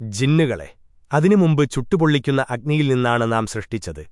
ജിന്നുകളെ. അതിനു മുമ്പ് ചുട്ടുപൊള്ളിക്കുന്ന അഗ്നിയിൽ നിന്നാണ് നാം സൃഷ്ടിച്ചത്.